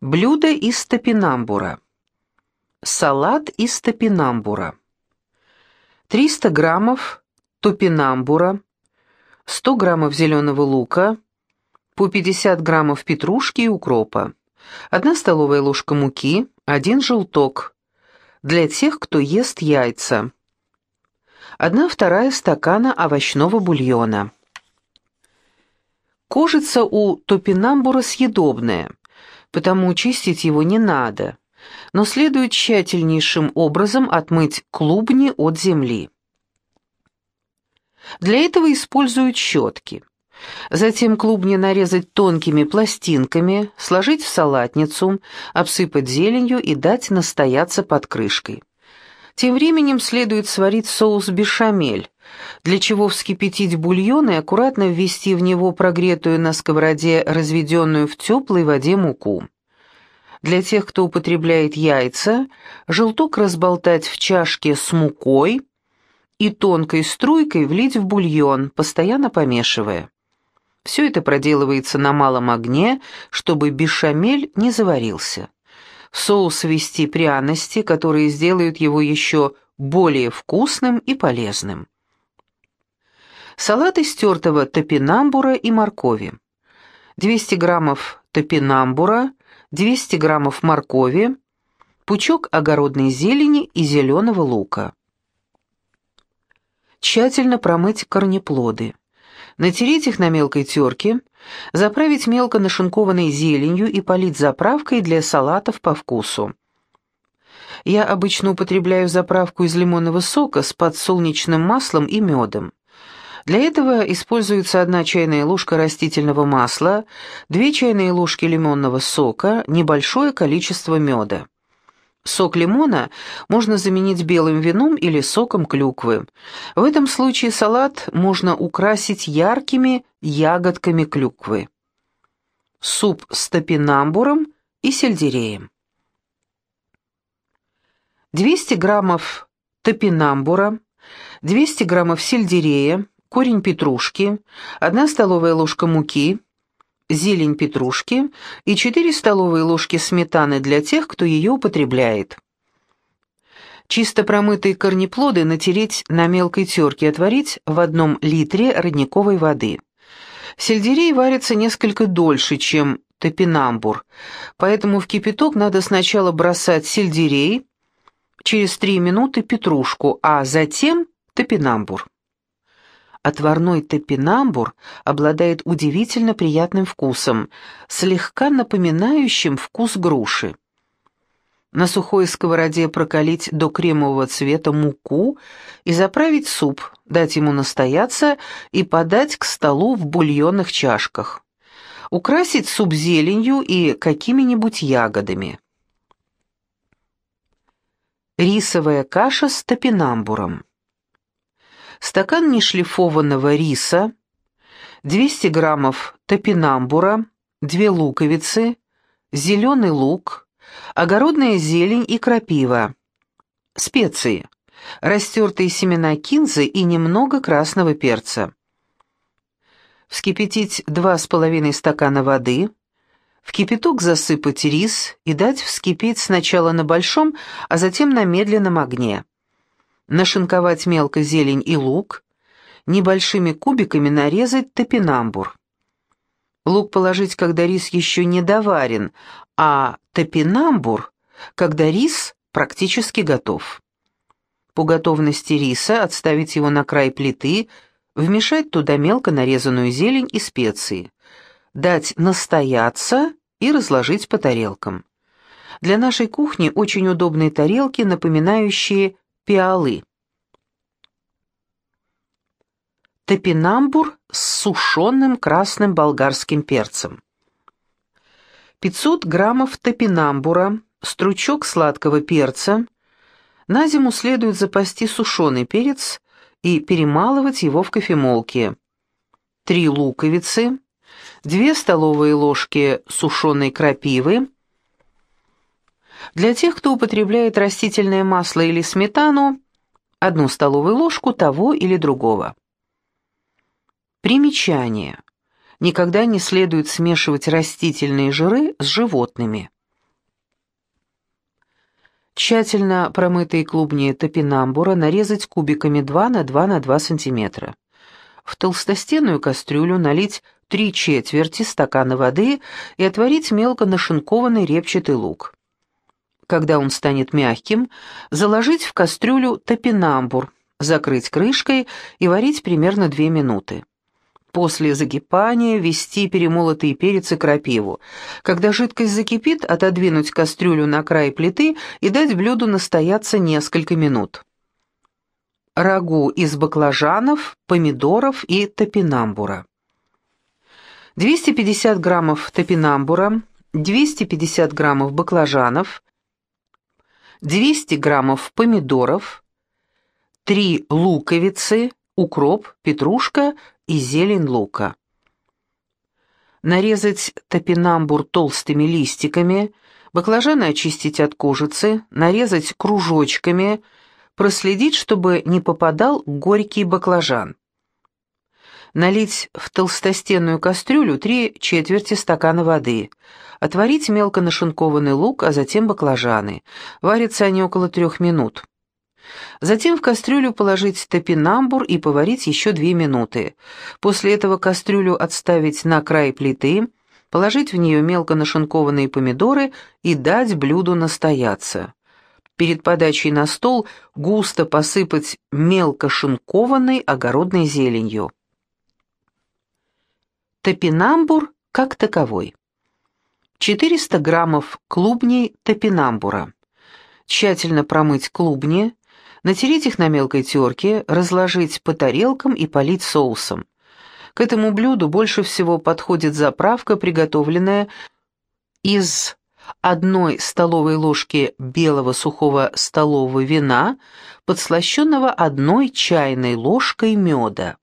Блюдо из топинамбура. Салат из топинамбура. 300 граммов топинамбура, 100 граммов зеленого лука, по 50 граммов петрушки и укропа, 1 столовая ложка муки, 1 желток. Для тех, кто ест яйца. 1 вторая стакана овощного бульона. Кожица у топинамбура съедобная, потому чистить его не надо, но следует тщательнейшим образом отмыть клубни от земли. Для этого используют щетки. Затем клубни нарезать тонкими пластинками, сложить в салатницу, обсыпать зеленью и дать настояться под крышкой. Тем временем следует сварить соус бешамель, для чего вскипятить бульон и аккуратно ввести в него прогретую на сковороде разведенную в теплой воде муку. Для тех, кто употребляет яйца, желток разболтать в чашке с мукой и тонкой струйкой влить в бульон, постоянно помешивая. Все это проделывается на малом огне, чтобы бешамель не заварился. В соус ввести пряности, которые сделают его еще более вкусным и полезным. Салат из тертого топинамбура и моркови. 200 граммов топинамбура, 200 граммов моркови, пучок огородной зелени и зеленого лука. Тщательно промыть корнеплоды. Натереть их на мелкой терке, заправить мелко нашинкованной зеленью и полить заправкой для салатов по вкусу. Я обычно употребляю заправку из лимонного сока с подсолнечным маслом и медом. Для этого используется одна чайная ложка растительного масла, две чайные ложки лимонного сока, небольшое количество меда. Сок лимона можно заменить белым вином или соком клюквы. В этом случае салат можно украсить яркими ягодками клюквы. Суп с топинамбуром и сельдереем. 200 граммов топинамбура, 200 граммов сельдерея, корень петрушки, 1 столовая ложка муки, зелень петрушки и 4 столовые ложки сметаны для тех, кто ее употребляет. Чисто промытые корнеплоды натереть на мелкой терке и отварить в одном литре родниковой воды. Сельдерей варится несколько дольше, чем топинамбур, поэтому в кипяток надо сначала бросать сельдерей, через 3 минуты петрушку, а затем топинамбур. Отварной топинамбур обладает удивительно приятным вкусом, слегка напоминающим вкус груши. На сухой сковороде прокалить до кремового цвета муку и заправить суп, дать ему настояться и подать к столу в бульонных чашках. Украсить суп зеленью и какими-нибудь ягодами. Рисовая каша с топинамбуром стакан нешлифованного риса, 200 граммов топинамбура, 2 луковицы, зеленый лук, огородная зелень и крапива, специи, растертые семена кинзы и немного красного перца. Вскипятить 2,5 стакана воды, в кипяток засыпать рис и дать вскипеть сначала на большом, а затем на медленном огне нашинковать мелко зелень и лук, небольшими кубиками нарезать топинамбур. Лук положить, когда рис еще не доварен, а топинамбур, когда рис практически готов. По готовности риса отставить его на край плиты, вмешать туда мелко нарезанную зелень и специи, дать настояться и разложить по тарелкам. Для нашей кухни очень удобные тарелки, напоминающие пиалы. Топинамбур с сушеным красным болгарским перцем. 500 граммов топинамбура, стручок сладкого перца. На зиму следует запасти сушеный перец и перемалывать его в кофемолке. 3 луковицы, 2 столовые ложки сушеной крапивы, для тех, кто употребляет растительное масло или сметану, одну столовую ложку того или другого. Примечание. Никогда не следует смешивать растительные жиры с животными. Тщательно промытые клубни топинамбура нарезать кубиками 2 на 2 на 2 см. В толстостенную кастрюлю налить 3 четверти стакана воды и отварить мелко нашинкованный репчатый лук. Когда он станет мягким, заложить в кастрюлю топинамбур, закрыть крышкой и варить примерно 2 минуты. После закипания ввести перемолотый перец и крапиву. Когда жидкость закипит, отодвинуть кастрюлю на край плиты и дать блюду настояться несколько минут. Рагу из баклажанов, помидоров и топинамбура. 250 граммов топинамбура, 250 граммов баклажанов, 200 граммов помидоров, 3 луковицы, укроп, петрушка и зелень лука. Нарезать топинамбур толстыми листиками, баклажаны очистить от кожицы, нарезать кружочками, проследить, чтобы не попадал горький баклажан. Налить в толстостенную кастрюлю три четверти стакана воды. Отварить мелко нашинкованный лук, а затем баклажаны. Варятся они около трех минут. Затем в кастрюлю положить топинамбур и поварить еще две минуты. После этого кастрюлю отставить на край плиты, положить в нее мелко нашинкованные помидоры и дать блюду настояться. Перед подачей на стол густо посыпать мелко шинкованной огородной зеленью. Топинамбур как таковой. 400 граммов клубней топинамбура. Тщательно промыть клубни, натереть их на мелкой терке, разложить по тарелкам и полить соусом. К этому блюду больше всего подходит заправка, приготовленная из одной столовой ложки белого сухого столового вина, подслащенного одной чайной ложкой меда.